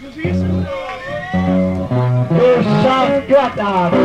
Du tjafsskrattar!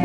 Ah,